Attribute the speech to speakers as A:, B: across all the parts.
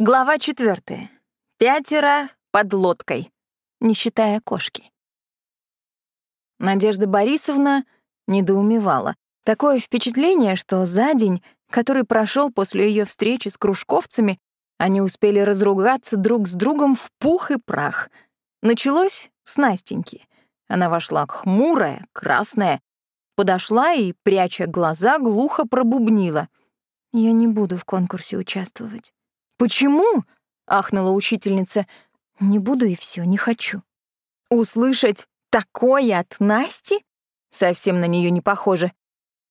A: Глава четвертая. Пятеро под лодкой, не считая кошки. Надежда Борисовна недоумевала. Такое впечатление, что за день, который прошел после ее встречи с кружковцами, они успели разругаться друг с другом в пух и прах. Началось с Настеньки. Она вошла хмурая, красная, подошла и, пряча глаза, глухо пробубнила. «Я не буду в конкурсе участвовать». «Почему?» — ахнула учительница. «Не буду и все, не хочу». «Услышать такое от Насти?» Совсем на нее не похоже.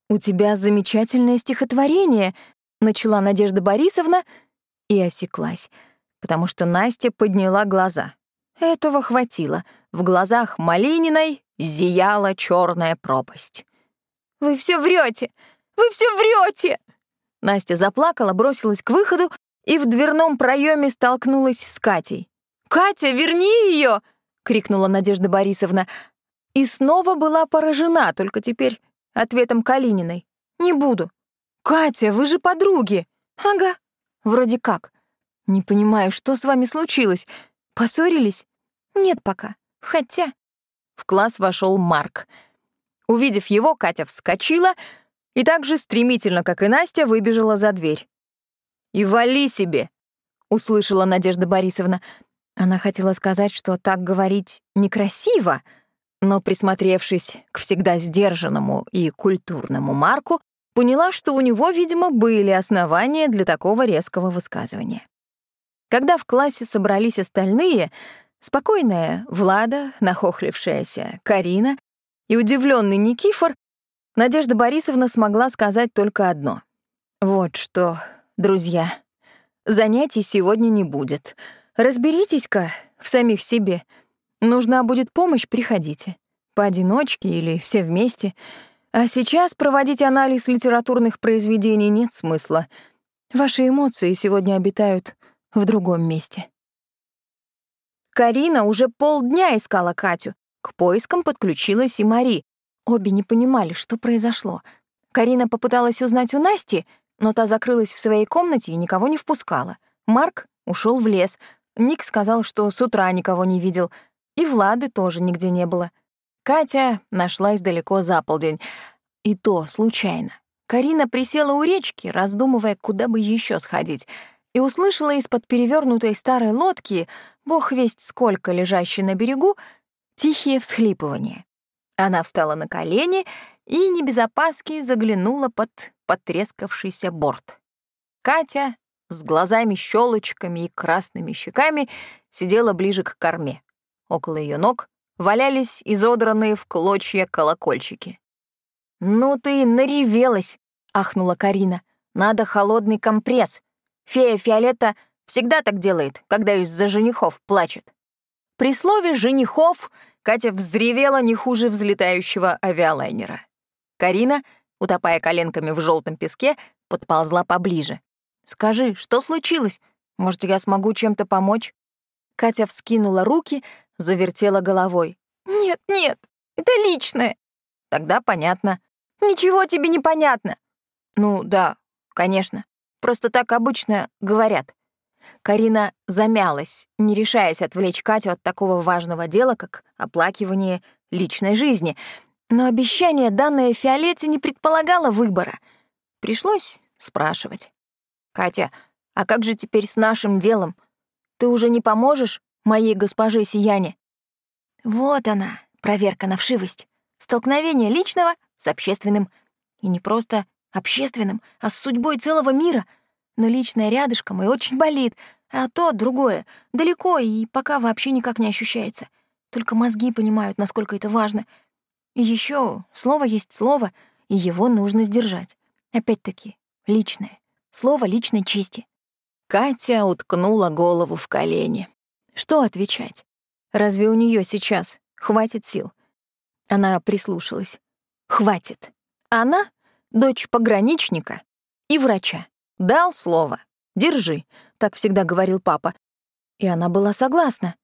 A: «У тебя замечательное стихотворение», — начала Надежда Борисовна и осеклась, потому что Настя подняла глаза. Этого хватило. В глазах Малининой зияла черная пропасть. «Вы все врете! Вы все врете!» Настя заплакала, бросилась к выходу, и в дверном проеме столкнулась с Катей. «Катя, верни ее!» — крикнула Надежда Борисовна. И снова была поражена, только теперь ответом Калининой. «Не буду». «Катя, вы же подруги!» «Ага, вроде как». «Не понимаю, что с вами случилось? Поссорились?» «Нет пока. Хотя...» В класс вошел Марк. Увидев его, Катя вскочила и так же стремительно, как и Настя, выбежала за дверь. «И вали себе!» — услышала Надежда Борисовна. Она хотела сказать, что так говорить некрасиво, но, присмотревшись к всегда сдержанному и культурному Марку, поняла, что у него, видимо, были основания для такого резкого высказывания. Когда в классе собрались остальные, спокойная Влада, нахохлившаяся Карина и удивленный Никифор, Надежда Борисовна смогла сказать только одно. «Вот что, друзья, занятий сегодня не будет. Разберитесь-ка в самих себе. Нужна будет помощь, приходите. Поодиночке или все вместе. А сейчас проводить анализ литературных произведений нет смысла. Ваши эмоции сегодня обитают в другом месте. Карина уже полдня искала Катю. К поискам подключилась и Мари. Обе не понимали, что произошло. Карина попыталась узнать у Насти, но та закрылась в своей комнате и никого не впускала. Марк ушел в лес. Ник сказал, что с утра никого не видел. И Влады тоже нигде не было. Катя нашлась далеко за полдень. И то случайно. Карина присела у речки, раздумывая, куда бы еще сходить, и услышала из-под перевернутой старой лодки, бог весть сколько лежащей на берегу, тихие всхлипывания. Она встала на колени и небезопаски заглянула под потрескавшийся борт. Катя с глазами-щелочками и красными щеками сидела ближе к корме. Около ее ног валялись изодранные в клочья колокольчики. «Ну ты наревелась!» — ахнула Карина. «Надо холодный компресс. Фея Фиолетта всегда так делает, когда из-за женихов плачет». При слове «женихов» Катя взревела не хуже взлетающего авиалайнера. Карина, утопая коленками в желтом песке, подползла поближе. «Скажи, что случилось? Может, я смогу чем-то помочь?» Катя вскинула руки, завертела головой. «Нет, нет, это личное». «Тогда понятно». «Ничего тебе не понятно». «Ну да, конечно. Просто так обычно говорят». Карина замялась, не решаясь отвлечь Катю от такого важного дела, как оплакивание личной жизни. Но обещание, данное Фиолете, не предполагало выбора. Пришлось спрашивать. «Катя, а как же теперь с нашим делом? Ты уже не поможешь моей госпоже Сияне?» Вот она, проверка на вшивость. Столкновение личного с общественным. И не просто общественным, а с судьбой целого мира. Но личное рядышком и очень болит, а то другое, далеко и пока вообще никак не ощущается. Только мозги понимают, насколько это важно. Еще слово есть слово, и его нужно сдержать. Опять-таки, личное. Слово личной чести. Катя уткнула голову в колени. Что отвечать? Разве у нее сейчас хватит сил? Она прислушалась. Хватит. Она — дочь пограничника и врача. Дал слово. Держи, так всегда говорил папа. И она была согласна.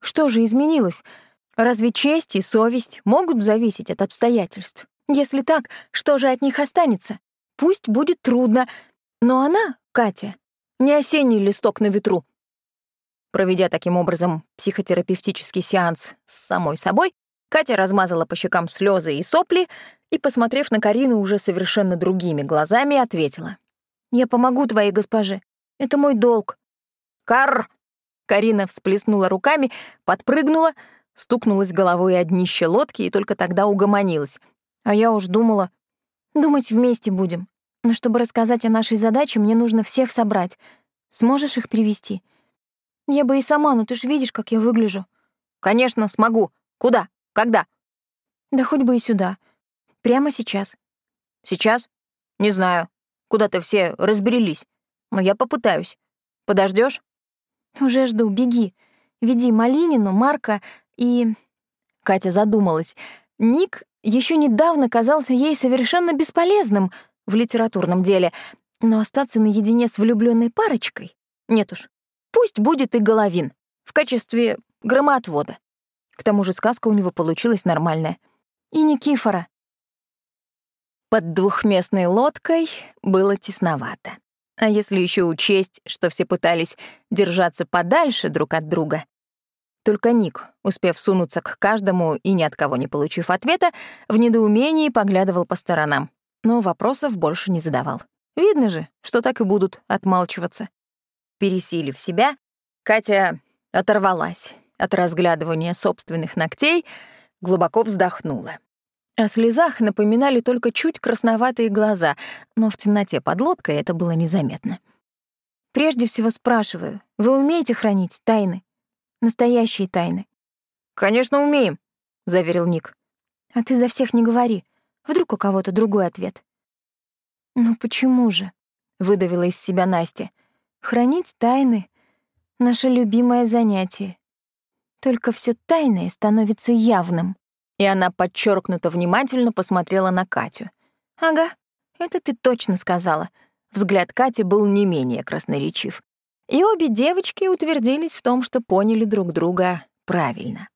A: Что же изменилось? Разве честь и совесть могут зависеть от обстоятельств? Если так, что же от них останется? Пусть будет трудно, но она, Катя, не осенний листок на ветру. Проведя таким образом психотерапевтический сеанс с самой собой, Катя размазала по щекам слезы и сопли и, посмотрев на Карину уже совершенно другими глазами, ответила. «Я помогу твоей госпоже. Это мой долг». «Карр!» Карина всплеснула руками, подпрыгнула, стукнулась головой о днище лодки и только тогда угомонилась. А я уж думала, думать вместе будем. Но чтобы рассказать о нашей задаче, мне нужно всех собрать. Сможешь их привести? Я бы и сама, но ты ж видишь, как я выгляжу. Конечно, смогу. Куда? Когда? Да хоть бы и сюда. Прямо сейчас. Сейчас? Не знаю. Куда-то все разберелись. Но я попытаюсь. Подождешь? Уже жду, беги. Веди Малинину, Марка и... Катя задумалась. Ник еще недавно казался ей совершенно бесполезным в литературном деле, но остаться наедине с влюбленной парочкой? Нет уж. Пусть будет и Головин в качестве громоотвода. К тому же сказка у него получилась нормальная. И Никифора. Под двухместной лодкой было тесновато. А если еще учесть, что все пытались держаться подальше друг от друга, только Ник, успев сунуться к каждому и ни от кого не получив ответа, в недоумении поглядывал по сторонам, но вопросов больше не задавал. Видно же, что так и будут отмалчиваться. Пересилив себя, Катя оторвалась от разглядывания собственных ногтей, глубоко вздохнула. О слезах напоминали только чуть красноватые глаза, но в темноте под лодкой это было незаметно. «Прежде всего спрашиваю, вы умеете хранить тайны? Настоящие тайны?» «Конечно, умеем», — заверил Ник. «А ты за всех не говори. Вдруг у кого-то другой ответ». «Ну почему же?» — выдавила из себя Настя. Хранить тайны — наше любимое занятие. Только все тайное становится явным. И она подчеркнуто внимательно посмотрела на Катю. «Ага, это ты точно сказала». Взгляд Кати был не менее красноречив. И обе девочки утвердились в том, что поняли друг друга правильно.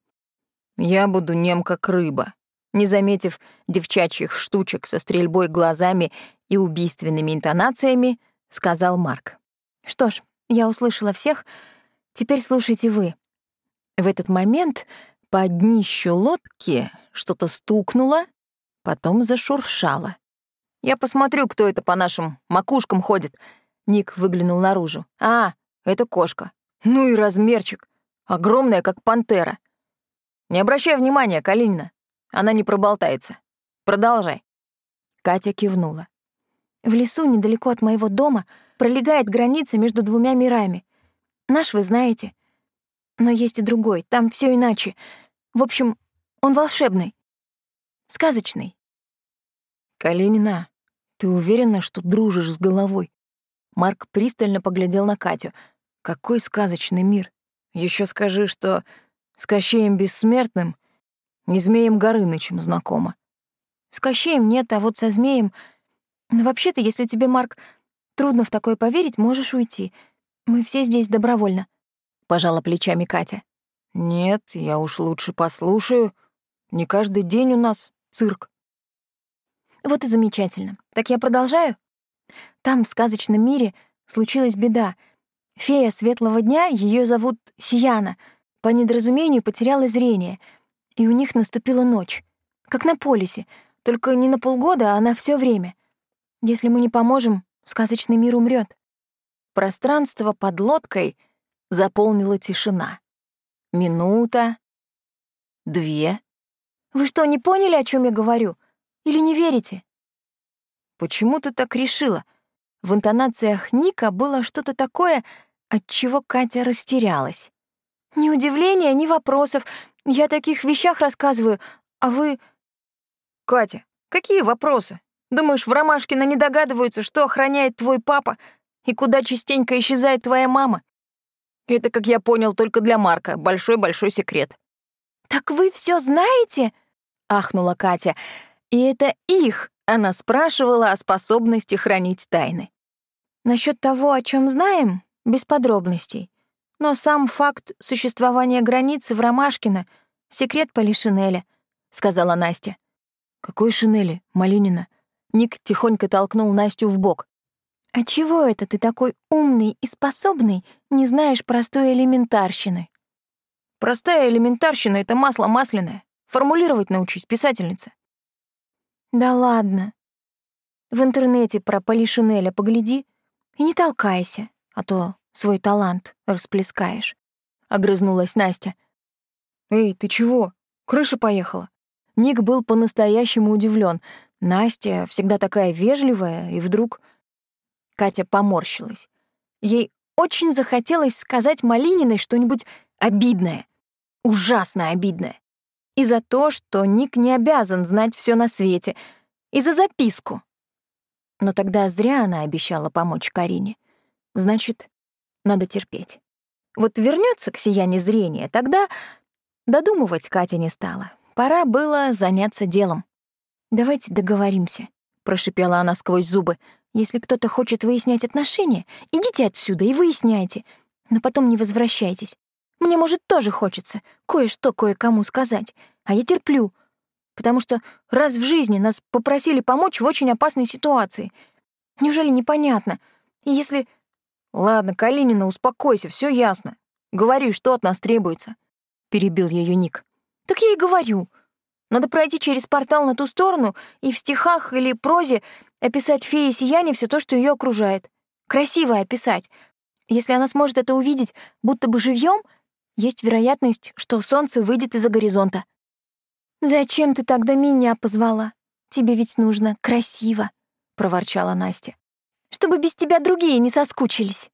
A: «Я буду нем как рыба», не заметив девчачьих штучек со стрельбой глазами и убийственными интонациями, сказал Марк. Что ж, я услышала всех, теперь слушайте вы. В этот момент по днищу лодки что-то стукнуло, потом зашуршало. «Я посмотрю, кто это по нашим макушкам ходит». Ник выглянул наружу. «А, это кошка. Ну и размерчик. Огромная, как пантера. Не обращай внимания, Калинина. Она не проболтается. Продолжай». Катя кивнула. В лесу, недалеко от моего дома, пролегает граница между двумя мирами. Наш вы знаете. Но есть и другой, там все иначе. В общем, он волшебный. Сказочный. «Калинина, ты уверена, что дружишь с головой?» Марк пристально поглядел на Катю. «Какой сказочный мир! Еще скажи, что с Кощеем Бессмертным не Змеем Горынычем знакома». «С Кощеем нет, а вот со Змеем...» Ну, вообще-то, если тебе, Марк, трудно в такое поверить, можешь уйти. Мы все здесь добровольно», — пожала плечами Катя. «Нет, я уж лучше послушаю. Не каждый день у нас цирк». «Вот и замечательно. Так я продолжаю? Там, в сказочном мире, случилась беда. Фея светлого дня, ее зовут Сияна, по недоразумению потеряла зрение, и у них наступила ночь. Как на полюсе, только не на полгода, а на все время. Если мы не поможем, сказочный мир умрет. Пространство под лодкой заполнила тишина. Минута, две. Вы что, не поняли, о чем я говорю? Или не верите? Почему ты так решила? В интонациях Ника было что-то такое, от чего Катя растерялась. Ни удивления, ни вопросов. Я о таких вещах рассказываю, а вы... Катя, какие вопросы? Думаешь, в Ромашкино не догадываются, что охраняет твой папа и куда частенько исчезает твоя мама? Это, как я понял, только для Марка. Большой-большой секрет. «Так вы все знаете?» — ахнула Катя. И это их она спрашивала о способности хранить тайны. Насчет того, о чем знаем, без подробностей. Но сам факт существования границы в Ромашкино — секрет Полишинеля, — сказала Настя. «Какой Шинели, Малинина?» Ник тихонько толкнул Настю в бок. «А чего это ты такой умный и способный, не знаешь простой элементарщины?»
B: «Простая элементарщина — это масло масляное. Формулировать научись, писательница».
A: «Да ладно. В интернете про Полишинеля погляди и не толкайся, а то свой талант расплескаешь», — огрызнулась Настя.
B: «Эй, ты чего? Крыша поехала?»
A: Ник был по-настоящему удивлен. Настя всегда такая вежливая, и вдруг... Катя поморщилась. Ей очень захотелось сказать Малининой что-нибудь обидное, ужасно обидное. И за то, что Ник не обязан знать все на свете, и за записку. Но тогда зря она обещала помочь Карине. Значит, надо терпеть. Вот вернется к сиянию зрения, тогда додумывать Катя не стала. Пора было заняться делом. «Давайте договоримся», — прошипела она сквозь зубы. Если кто-то хочет выяснять отношения, идите отсюда и выясняйте, но потом не возвращайтесь. Мне, может, тоже хочется кое-что кое-кому сказать, а я терплю, потому что раз в жизни нас попросили помочь в очень опасной ситуации. Неужели непонятно? И если...
B: Ладно, Калинина, успокойся, все ясно. Говори, что от нас требуется. Перебил ее Ник.
A: Так я и говорю. Надо пройти через портал на ту сторону и в стихах или прозе описать фее сияние все то, что ее окружает. Красиво описать. Если она сможет это увидеть, будто бы живьем, есть вероятность, что солнце выйдет из-за горизонта. «Зачем ты тогда меня позвала? Тебе ведь нужно красиво», — проворчала Настя. «Чтобы без тебя другие не соскучились».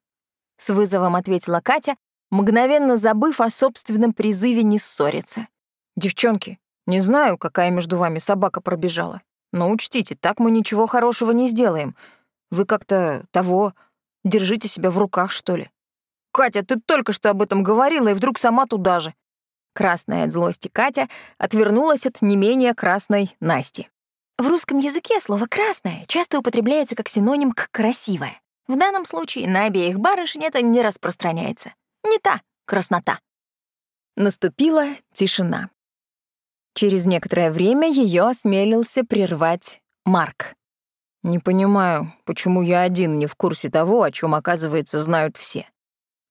A: С вызовом ответила Катя, мгновенно забыв о собственном призыве не ссориться.
B: «Девчонки, не знаю, какая между вами собака пробежала. Но учтите, так мы ничего хорошего не сделаем. Вы как-то того... Держите себя в руках, что ли. Катя, ты только что об этом говорила, и вдруг сама туда же.
A: Красная от злости Катя отвернулась от не менее красной Насти. В русском языке слово «красное» часто употребляется как синоним к «красивое». В данном случае на обеих барышень это не распространяется. Не та краснота. Наступила тишина. Через некоторое время ее осмелился прервать Марк.
B: «Не понимаю, почему я один не в курсе того, о чем, оказывается, знают все.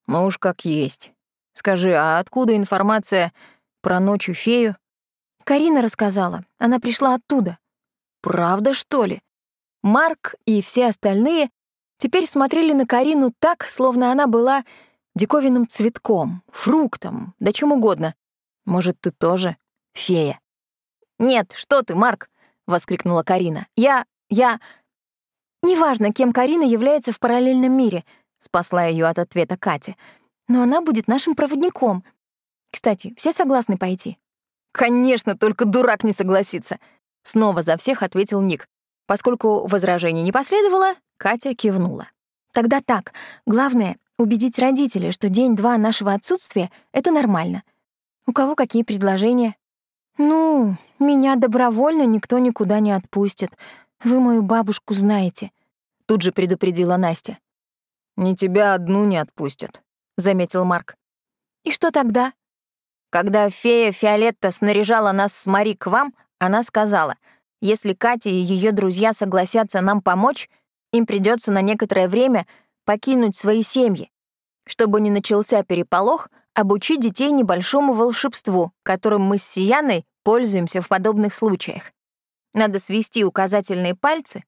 B: Ну уж как есть. Скажи, а откуда информация про ночью фею?»
A: Карина рассказала. Она пришла оттуда.
B: «Правда, что ли?»
A: Марк и все остальные теперь смотрели на Карину так, словно она была диковинным цветком, фруктом, да чем угодно. «Может, ты тоже фея?» «Нет, что ты, Марк!» — воскликнула Карина. «Я... я...» «Неважно, кем Карина является в параллельном мире», — спасла ее от ответа Катя. «Но она будет нашим проводником. Кстати, все согласны пойти?»
B: «Конечно, только дурак не согласится», — снова за всех ответил Ник. Поскольку возражений не последовало, Катя кивнула.
A: «Тогда так. Главное — убедить родителей, что день-два нашего отсутствия — это нормально. У кого какие предложения?» «Ну, меня добровольно никто никуда не отпустит. Вы мою бабушку знаете», — тут же предупредила Настя.
B: «Не тебя одну не отпустят», — заметил Марк.
A: «И что тогда?»
C: Когда фея Фиолетта снаряжала нас с Мари к вам, она сказала, если Катя и ее друзья согласятся нам помочь, им придется на некоторое время покинуть свои семьи. Чтобы не начался переполох, обучить детей небольшому волшебству, которым мы с Сияной пользуемся в подобных случаях. Надо свести указательные пальцы,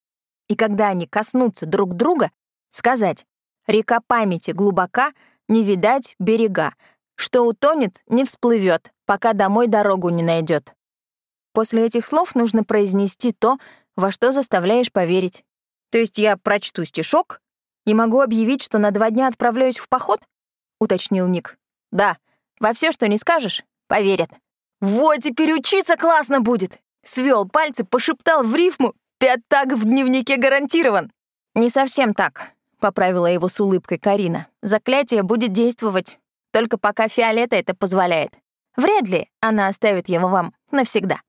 C: и когда они коснутся друг друга, сказать «Река памяти глубока, не видать берега, что утонет, не всплывет, пока домой дорогу не найдет». После этих слов нужно произнести то, во что заставляешь поверить. То есть я прочту стишок и могу объявить, что на два дня отправляюсь в поход? Уточнил Ник. Да, во все, что не скажешь, поверят.
B: Вот теперь учиться классно будет. Свел пальцы, пошептал в рифму. Пятак в дневнике гарантирован.
C: Не совсем так, поправила его с улыбкой Карина. Заклятие будет действовать только пока Фиолета это позволяет. Вряд ли она оставит его вам навсегда.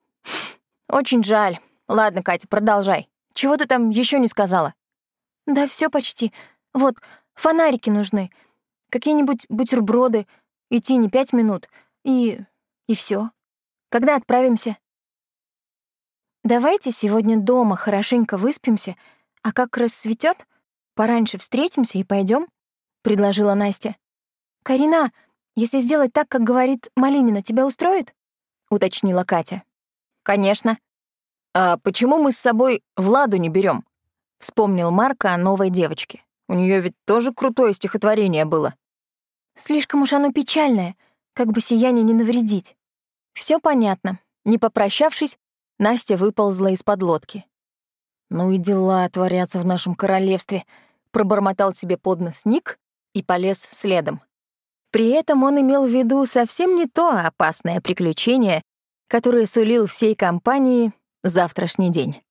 C: Очень жаль. Ладно, Катя, продолжай. Чего ты там еще не сказала?
A: Да все почти. Вот, фонарики нужны. Какие-нибудь бутерброды. Идти не пять минут. И... и все. Когда отправимся? Давайте сегодня дома хорошенько выспимся, а как рассветет, пораньше встретимся и пойдем, предложила Настя. «Карина, если сделать так, как говорит Малинина, тебя устроит?» — уточнила Катя.
B: «Конечно. А почему мы с собой Владу не берем? Вспомнил Марка о новой девочке. У нее ведь тоже крутое стихотворение было.
A: Слишком уж оно печальное, как бы сияние не навредить.
B: Все понятно. Не попрощавшись, Настя выползла из-под лодки. «Ну и дела творятся в нашем королевстве», — пробормотал себе под нос Ник и полез следом. При этом он имел в виду совсем не то опасное приключение, которое сулил всей компании завтрашний день.